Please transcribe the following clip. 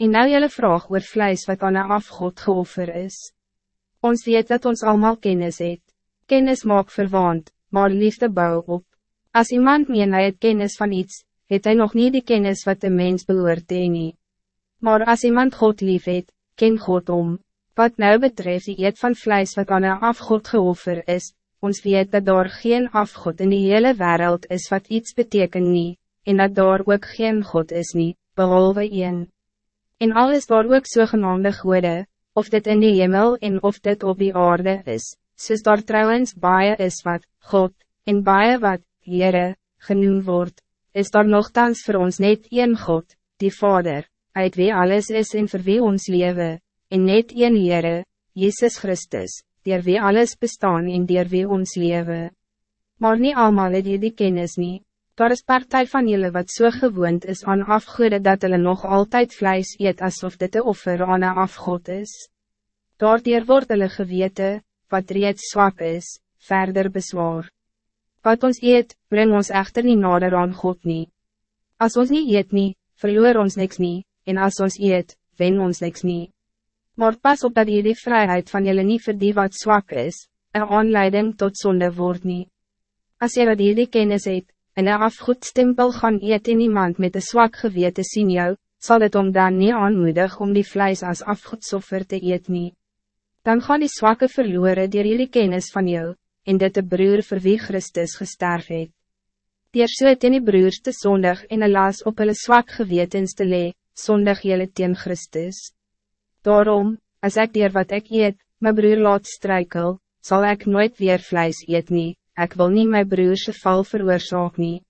En nou jylle vraag oor vlees wat aan een afgod geoffer is. Ons weet dat ons allemaal kennis het. Kennis maak verwaand, maar liefde bou op. Als iemand meen hy het kennis van iets, het hij nog niet die kennis wat de mens behoort nie. Maar als iemand God lief het, ken God om. Wat nou betreft die eet van vlees wat aan een afgod geoffer is, ons weet dat daar geen afgod in die hele wereld is wat iets betekent niet, en dat daar ook geen God is niet, behalve een. En alles daar ook zogenaamde goede, of dit in die hemel en of dit op die aarde is, soos daar trouwens baie is wat, God, en baie wat, Heere, genoemd wordt, is daar nogthans voor ons net één God, die Vader, uit wie alles is en voor wie ons leven, en net één Heere, Jezus Christus, dier wie alles bestaan en dier wie ons leven. Maar niet allemaal het die kennis niet. Daar is partij van jullie wat zo so gewoond is aan afgoede dat hulle nog altijd vlees eet alsof dit een offer aan een afgod is. Daardier word hulle gewete, wat reeds zwak is, verder bezwaar. Wat ons eet, breng ons echter niet nader aan God niet. Als ons niet eet niet, verloor ons niks niet, en als ons eet, wen ons niks niet. Maar pas op dat je die vrijheid van jullie niet voor die wat zwak is, een aanleiding tot zonde wordt niet. Als je wat die kennis het, en een afgoedstempel gaan eet in iemand met een zwak geweten zien jou, zal het om dan niet aanmoedig om die vlees als afgoedsoffer te eet niet. Dan gaan die zwakke verloren die jullie kennis van jou, en dit de broer vir wie Christus gesterf het. Dier so het in die broers te zondig en een las op hulle zwak gewetens te lee, zondig jylle teen Christus. Daarom, als ik dier wat ik eet, mijn broer laat strijkel, zal ik nooit weer vlees eet nie, ek wil niet mijn broerse val veroorzaak nie.